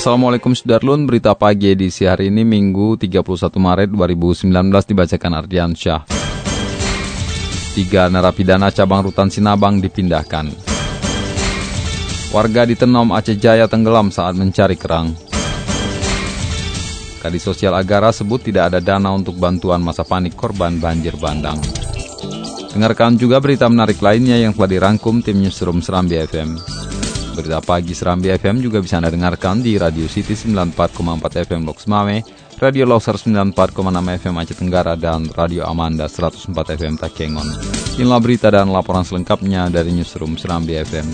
Assalamualaikum Sudarlun, berita pagi edisi hari ini Minggu 31 Maret 2019 dibacakan Ardian Syah. Tiga narapidana cabang rutan Sinabang dipindahkan. Warga di Tenom Aceh Jaya tenggelam saat mencari kerang. Kadis Sosial Agara sebut tidak ada dana untuk bantuan masa panik korban banjir bandang. Dengarkan juga berita menarik lainnya yang telah dirangkum tim Newsroom Serambi FM. Berita pagi Serambi FM juga bisa Anda dengarkan di Radio City 94,4 FM Loks Mame, Radio Loser 94,6 FM Aceh Tenggara, dan Radio Amanda 104 FM Takengon. Inilah berita dan laporan selengkapnya dari Newsroom Serambi FM.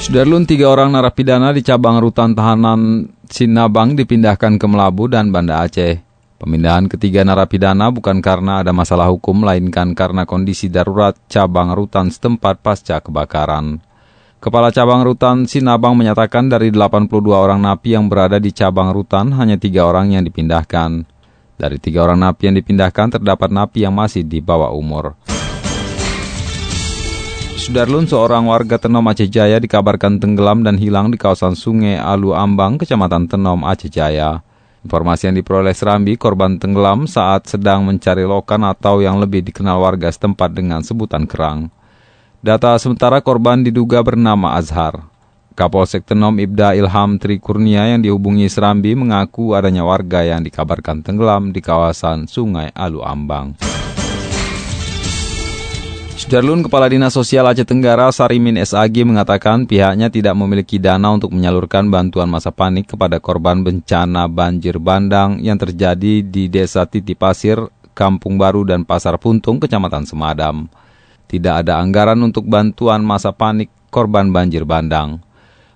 Sudarlun tiga orang narapidana di cabang rutan tahanan Sinabang dipindahkan ke Melabu dan Banda Aceh. Pemindahan ketiga narapidana bukan karena ada masalah hukum, melainkan karena kondisi darurat cabang rutan setempat pasca kebakaran. Kepala cabang rutan Sinabang menyatakan dari 82 orang napi yang berada di cabang rutan, hanya tiga orang yang dipindahkan. Dari tiga orang napi yang dipindahkan, terdapat napi yang masih di bawah umur. Sudarlun, seorang warga Tenom Aceh Jaya dikabarkan tenggelam dan hilang di kawasan Sungai Alu Ambang, Kecamatan Tenom Aceh Jaya. Informasi yang diperoleh Serambi, korban tenggelam saat sedang mencari lokan atau yang lebih dikenal warga setempat dengan sebutan kerang. Data sementara korban diduga bernama Azhar. Kapolsek Tenom Ibda Ilham Trikurnia yang dihubungi Serambi mengaku adanya warga yang dikabarkan tenggelam di kawasan Sungai Alu Ambang. Sudarlun Kepala Dinas Sosial Aceh Tenggara Sarimin SAG mengatakan pihaknya tidak memiliki dana untuk menyalurkan bantuan masa panik kepada korban bencana banjir bandang yang terjadi di Desa Titi Pasir, Kampung Baru dan Pasar Puntung, Kecamatan Semadam. Tidak ada anggaran untuk bantuan masa panik korban banjir bandang.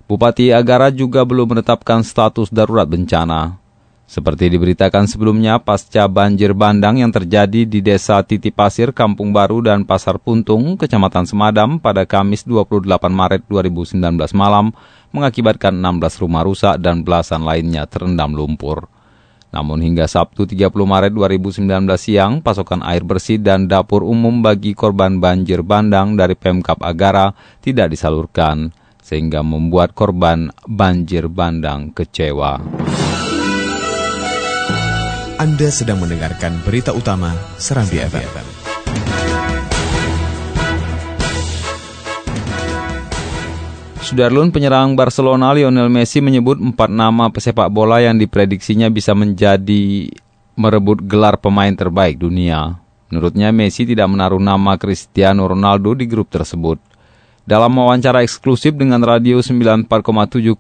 Bupati Agara juga belum menetapkan status darurat bencana. Seperti diberitakan sebelumnya, pasca banjir bandang yang terjadi di desa Titi Pasir, Kampung Baru, dan Pasar Puntung, Kecamatan Semadam pada Kamis 28 Maret 2019 malam, mengakibatkan 16 rumah rusak dan belasan lainnya terendam lumpur. Namun hingga Sabtu 30 Maret 2019 siang, pasokan air bersih dan dapur umum bagi korban banjir bandang dari Pemkap Agara tidak disalurkan, sehingga membuat korban banjir bandang kecewa. Anda sedang mendengarkan berita utama Serambi FM. Sudarlun penyerang Barcelona Lionel Messi menyebut empat nama pesepak bola yang diprediksinya bisa menjadi merebut gelar pemain terbaik dunia. Menurutnya Messi tidak menaruh nama Cristiano Ronaldo di grup tersebut. Dalam wawancara eksklusif dengan Radio 94,7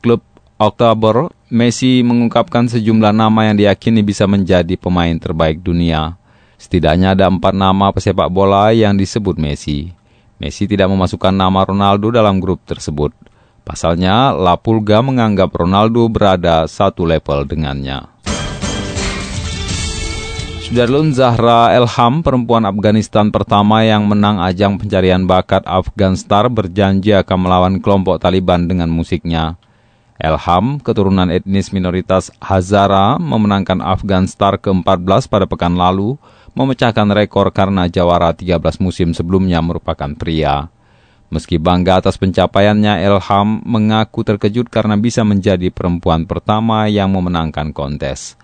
klub Oktober, Messi mengungkapkan sejumlah nama yang diyakini bisa menjadi pemain terbaik dunia. Setidaknya ada empat nama pesepak bola yang disebut Messi. Messi tidak memasukkan nama Ronaldo dalam grup tersebut. Pasalnya, La Pulga menganggap Ronaldo berada satu level dengannya. Sudarlun Zahra Elham, perempuan Afghanistan pertama yang menang ajang pencarian bakat Afghanstar berjanji akan melawan kelompok Taliban dengan musiknya. Elham, keturunan etnis minoritas Hazara, memenangkan Afghanstar ke-14 pada pekan lalu, memecahkan rekor karena jawara 13 musim sebelumnya merupakan pria. Meski bangga atas pencapaiannya, Elham mengaku terkejut karena bisa menjadi perempuan pertama yang memenangkan kontes.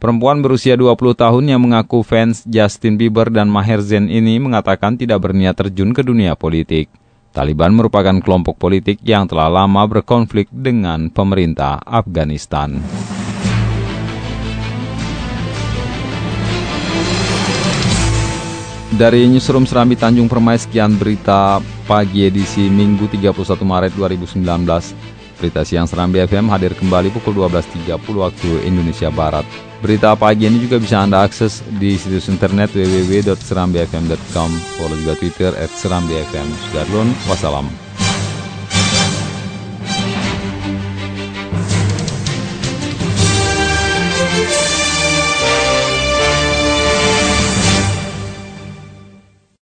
Perempuan berusia 20 tahun yang mengaku fans Justin Bieber dan Maher Zain ini mengatakan tidak berniat terjun ke dunia politik. Taliban merupakan kelompok politik yang telah lama berkonflik dengan pemerintah Afghanistan. Dari Newsroom Serambi Tanjung Permai, sekian berita pagi edisi Minggu 31 Maret 2019. Berita siang Seram BFM hadir kembali pukul 12.30 waktu Indonesia Barat. Berita pagi ini juga bisa Anda akses di situs internet www.serambfm.com. Follow juga Twitter at serambfm. Sudarlun, wassalam.